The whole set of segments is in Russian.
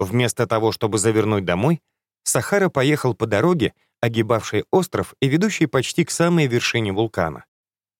Вместо того, чтобы завернуть домой, Сахара поехал по дороге, огибавшей остров и ведущей почти к самой вершине вулкана.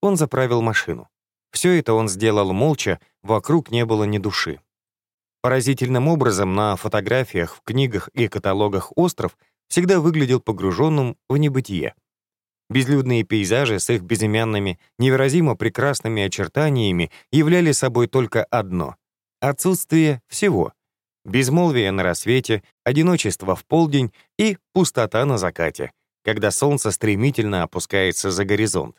Он заправил машину. Все это он сделал молча, вокруг не было ни души. Поразительным образом на фотографиях, в книгах и каталогах остров всегда выглядел погруженным в небытие. Безлюдные пейзажи с их безымянными, невыразимо прекрасными очертаниями являли собой только одно — отсутствие всего. Безмолвие на рассвете, одиночество в полдень и пустота на закате, когда солнце стремительно опускается за горизонт.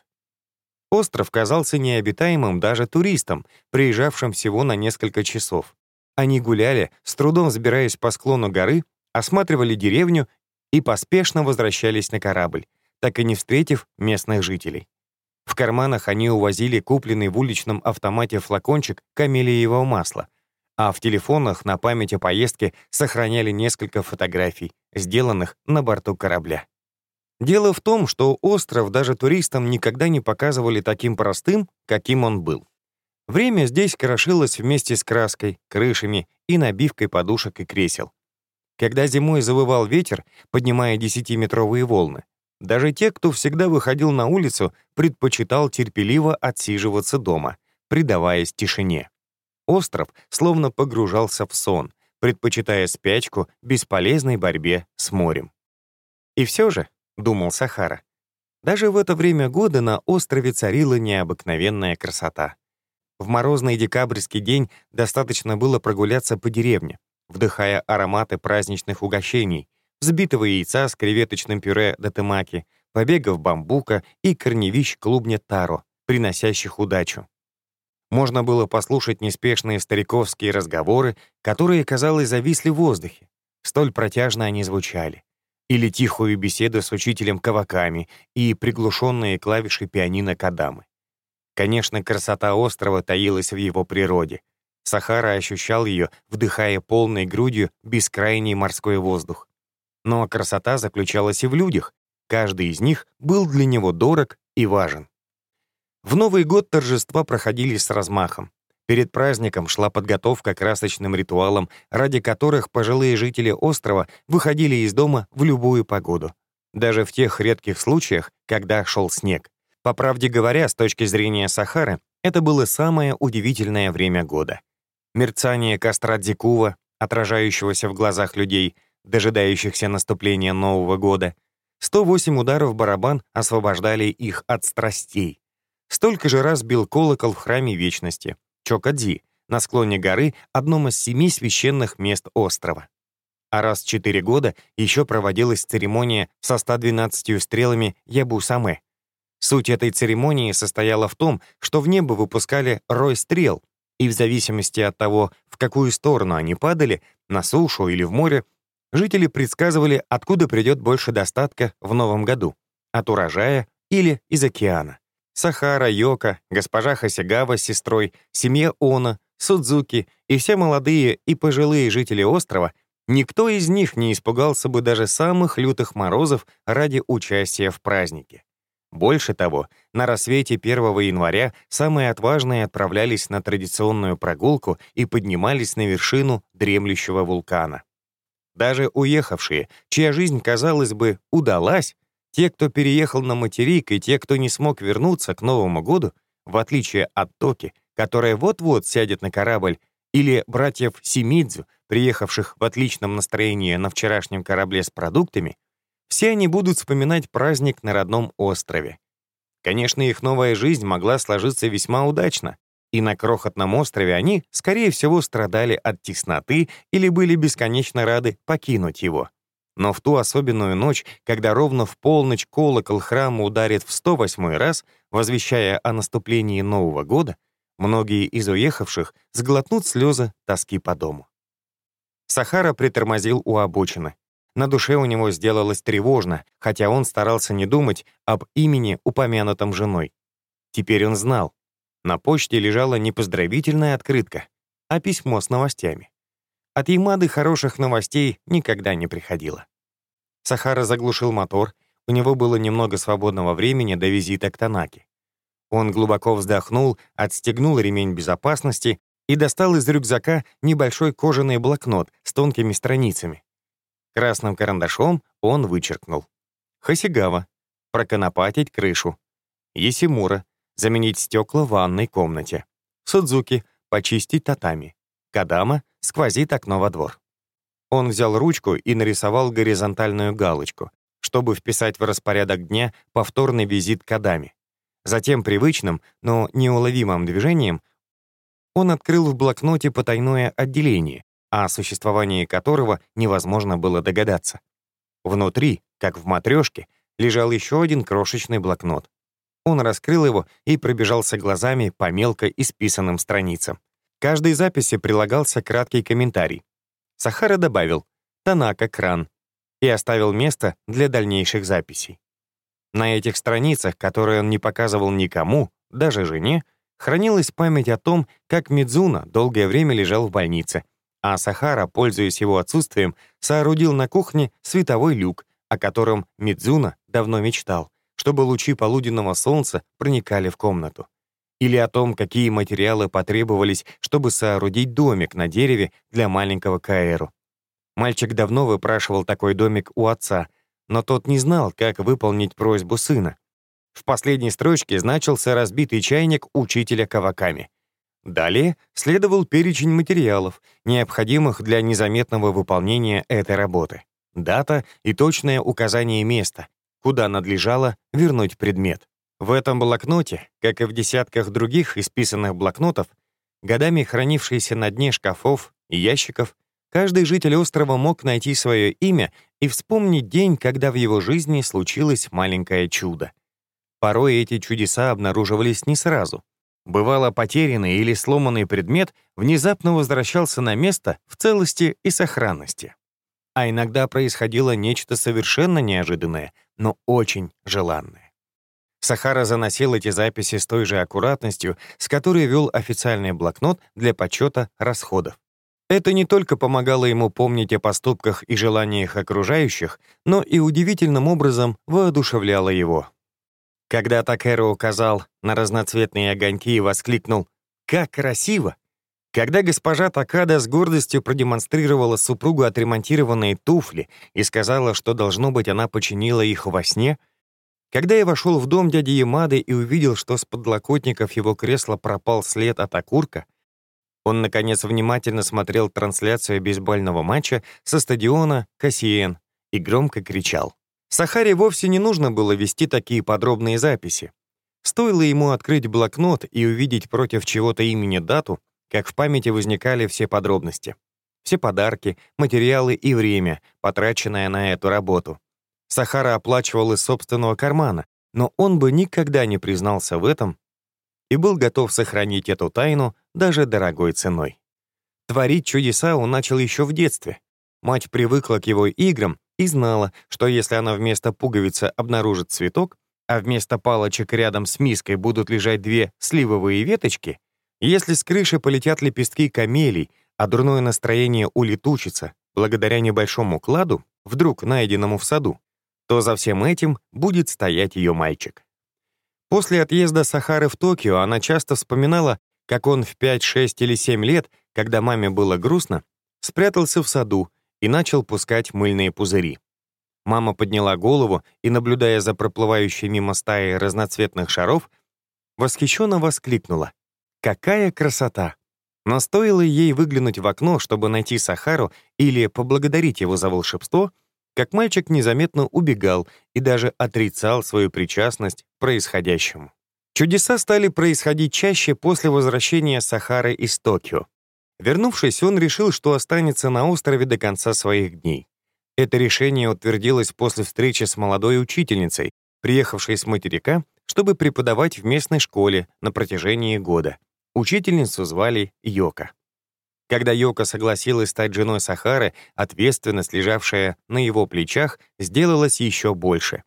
Остров казался необитаемым даже туристам, приезжавшим всего на несколько часов. Они гуляли, с трудом взбираясь по склону горы, осматривали деревню и поспешно возвращались на корабль, так и не встретив местных жителей. В карманах они увозили купленный в уличном автомате флакончик камелиевого масла, а в телефонах на память о поездке сохраняли несколько фотографий, сделанных на борту корабля. Дело в том, что остров даже туристам никогда не показывали таким простым, каким он был. Время здесь крошилось вместе с краской, крышами и набивкой подушек и кресел. Когда зимой завывал ветер, поднимая десятиметровые волны, даже те, кто всегда выходил на улицу, предпочитал терпеливо отсиживаться дома, предаваясь тишине. Остров словно погружался в сон, предпочитая спячку бесполезной борьбе с морем. И все же, думал Сахара. Даже в это время года на острове царила необыкновенная красота. В морозный декабрьский день достаточно было прогуляться по деревне, вдыхая ароматы праздничных угощений, взбитого яйца с креветочным пюре до побегов бамбука и корневищ клубня таро, приносящих удачу. Можно было послушать неспешные стариковские разговоры, которые, казалось, зависли в воздухе. Столь протяжно они звучали или тихую беседу с учителем Каваками и приглушенные клавиши пианино Кадамы. Конечно, красота острова таилась в его природе. Сахара ощущал ее, вдыхая полной грудью бескрайний морской воздух. Но красота заключалась и в людях. Каждый из них был для него дорог и важен. В Новый год торжества проходили с размахом. Перед праздником шла подготовка к красочным ритуалам, ради которых пожилые жители острова выходили из дома в любую погоду. Даже в тех редких случаях, когда шел снег. По правде говоря, с точки зрения Сахары, это было самое удивительное время года. Мерцание костра Дикува, отражающегося в глазах людей, дожидающихся наступления Нового года. 108 ударов барабан освобождали их от страстей. Столько же раз бил колокол в храме Вечности, Чокади, на склоне горы, одном из семи священных мест острова. А раз в четыре года еще проводилась церемония со 112 стрелами Ябу-Саме. Суть этой церемонии состояла в том, что в небо выпускали рой стрел, и в зависимости от того, в какую сторону они падали, на сушу или в море, жители предсказывали, откуда придет больше достатка в новом году — от урожая или из океана. Сахара, Йока, госпожа Хасигава с сестрой, семья Она, Судзуки и все молодые и пожилые жители острова, никто из них не испугался бы даже самых лютых морозов ради участия в празднике. Больше того, на рассвете 1 января самые отважные отправлялись на традиционную прогулку и поднимались на вершину дремлющего вулкана. Даже уехавшие, чья жизнь, казалось бы, удалась, те, кто переехал на материк, и те, кто не смог вернуться к Новому году, в отличие от Токи, которая вот-вот сядет на корабль, или братьев Симидзу, приехавших в отличном настроении на вчерашнем корабле с продуктами, все они будут вспоминать праздник на родном острове. Конечно, их новая жизнь могла сложиться весьма удачно, и на крохотном острове они, скорее всего, страдали от тесноты или были бесконечно рады покинуть его. Но в ту особенную ночь, когда ровно в полночь колокол храма ударит в 108 раз, возвещая о наступлении Нового года, многие из уехавших сглотнут слезы тоски по дому. Сахара притормозил у обочины. На душе у него сделалось тревожно, хотя он старался не думать об имени, упомянутом женой. Теперь он знал. На почте лежала не поздравительная открытка, а письмо с новостями. От Ямады хороших новостей никогда не приходило. Сахара заглушил мотор, у него было немного свободного времени до визита к Танаке. Он глубоко вздохнул, отстегнул ремень безопасности и достал из рюкзака небольшой кожаный блокнот с тонкими страницами. Красным карандашом он вычеркнул. Хасигава. Проконопатить крышу. Есимура. Заменить стекла в ванной комнате. Судзуки. Почистить татами. Кадама. Сквозит окно во двор. Он взял ручку и нарисовал горизонтальную галочку, чтобы вписать в распорядок дня повторный визит к Адаме. Затем привычным, но неуловимым движением он открыл в блокноте потайное отделение, о существовании которого невозможно было догадаться. Внутри, как в матрешке, лежал еще один крошечный блокнот. Он раскрыл его и пробежался глазами по мелко исписанным страницам. К каждой записи прилагался краткий комментарий. Сахара добавил «Танака, кран» и оставил место для дальнейших записей. На этих страницах, которые он не показывал никому, даже жене, хранилась память о том, как Мидзуна долгое время лежал в больнице, а Сахара, пользуясь его отсутствием, соорудил на кухне световой люк, о котором Мидзуна давно мечтал, чтобы лучи полуденного солнца проникали в комнату. Или о том, какие материалы потребовались, чтобы соорудить домик на дереве для маленького Каэру. Мальчик давно выпрашивал такой домик у отца, но тот не знал, как выполнить просьбу сына. В последней строчке значился разбитый чайник учителя Каваками. Далее следовал перечень материалов, необходимых для незаметного выполнения этой работы, дата и точное указание места, куда надлежало вернуть предмет. В этом блокноте, как и в десятках других исписанных блокнотов, годами хранившиеся на дне шкафов и ящиков, каждый житель острова мог найти свое имя и вспомнить день, когда в его жизни случилось маленькое чудо. Порой эти чудеса обнаруживались не сразу. Бывало, потерянный или сломанный предмет внезапно возвращался на место в целости и сохранности. А иногда происходило нечто совершенно неожиданное, но очень желанное. Сахара заносил эти записи с той же аккуратностью, с которой вел официальный блокнот для подсчета расходов. Это не только помогало ему помнить о поступках и желаниях окружающих, но и удивительным образом воодушевляло его. Когда Такеро указал на разноцветные огоньки и воскликнул «Как красиво!», когда госпожа Такада с гордостью продемонстрировала супругу отремонтированные туфли и сказала, что, должно быть, она починила их во сне, когда я вошел в дом дяди Ямады и увидел, что с подлокотников его кресла пропал след от окурка, он, наконец, внимательно смотрел трансляцию бейсбольного матча со стадиона Кассиен и громко кричал. Сахаре вовсе не нужно было вести такие подробные записи. Стоило ему открыть блокнот и увидеть против чего-то имени дату, как в памяти возникали все подробности. Все подарки, материалы и время, потраченное на эту работу. Сахара оплачивал из собственного кармана, но он бы никогда не признался в этом и был готов сохранить эту тайну даже дорогой ценой. Творить чудеса он начал еще в детстве. Мать привыкла к его играм и знала, что если она вместо пуговицы обнаружит цветок, а вместо палочек рядом с миской будут лежать две сливовые веточки, если с крыши полетят лепестки камелий, а дурное настроение улетучится благодаря небольшому кладу, вдруг найденному в саду, то за всем этим будет стоять ее мальчик. После отъезда Сахары в Токио она часто вспоминала, как он в 5, 6 или 7 лет, когда маме было грустно, спрятался в саду и начал пускать мыльные пузыри. Мама подняла голову и, наблюдая за проплывающей мимо стаей разноцветных шаров, восхищенно воскликнула. «Какая красота!» Но стоило ей выглянуть в окно, чтобы найти Сахару или поблагодарить его за волшебство, как мальчик незаметно убегал и даже отрицал свою причастность к происходящему. Чудеса стали происходить чаще после возвращения Сахары из Токио. Вернувшись, он решил, что останется на острове до конца своих дней. Это решение утвердилось после встречи с молодой учительницей, приехавшей с материка, чтобы преподавать в местной школе на протяжении года. Учительницу звали Йока. Когда Йока согласилась стать женой Сахары, ответственность, лежавшая на его плечах, сделалась еще больше.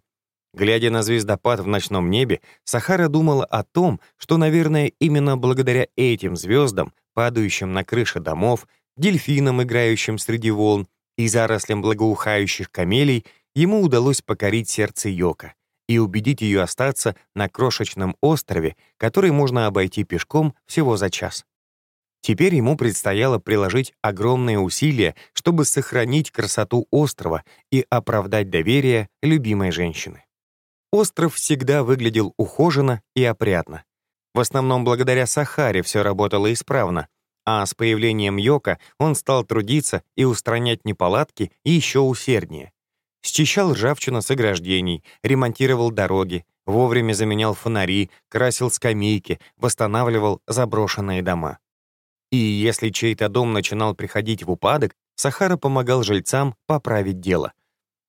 Глядя на звездопад в ночном небе, Сахара думала о том, что, наверное, именно благодаря этим звездам падающим на крыши домов, дельфинам, играющим среди волн, и зарослям благоухающих камелий, ему удалось покорить сердце Йока и убедить ее остаться на крошечном острове, который можно обойти пешком всего за час. Теперь ему предстояло приложить огромные усилия, чтобы сохранить красоту острова и оправдать доверие любимой женщины. Остров всегда выглядел ухоженно и опрятно. В основном благодаря Сахаре все работало исправно, а с появлением Йока он стал трудиться и устранять неполадки еще усерднее. Счищал ржавчину с ограждений, ремонтировал дороги, вовремя заменял фонари, красил скамейки, восстанавливал заброшенные дома. И если чей-то дом начинал приходить в упадок, Сахара помогал жильцам поправить дело.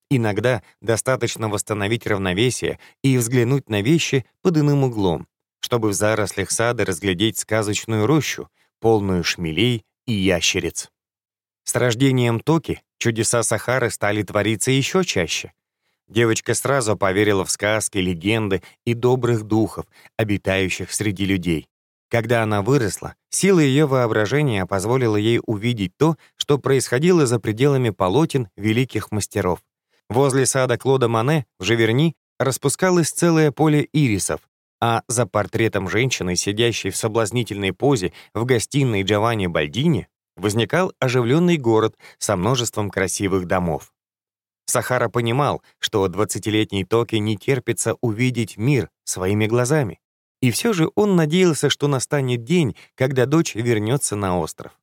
Иногда достаточно восстановить равновесие и взглянуть на вещи под иным углом, чтобы в зарослях сада разглядеть сказочную рощу, полную шмелей и ящериц. С рождением Токи чудеса Сахары стали твориться еще чаще. Девочка сразу поверила в сказки, легенды и добрых духов, обитающих среди людей. Когда она выросла, сила ее воображения позволила ей увидеть то, что происходило за пределами полотен великих мастеров. Возле сада Клода Мане в Живерни распускалось целое поле ирисов, а за портретом женщины, сидящей в соблазнительной позе в гостиной Джованни Бальдини, возникал оживленный город со множеством красивых домов. Сахара понимал, что 20-летний Токи не терпится увидеть мир своими глазами. И все же он надеялся, что настанет день, когда дочь вернется на остров.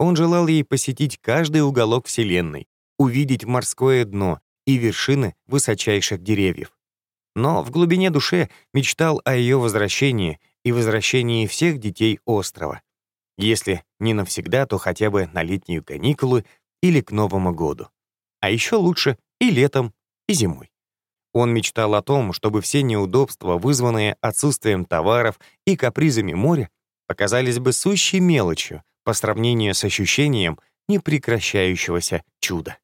Он желал ей посетить каждый уголок Вселенной, увидеть морское дно и вершины высочайших деревьев. Но в глубине души мечтал о ее возвращении и возвращении всех детей острова. Если не навсегда, то хотя бы на летние каникулы или к Новому году. А еще лучше и летом, и зимой. Он мечтал о том, чтобы все неудобства, вызванные отсутствием товаров и капризами моря, показались бы сущей мелочью по сравнению с ощущением непрекращающегося чуда.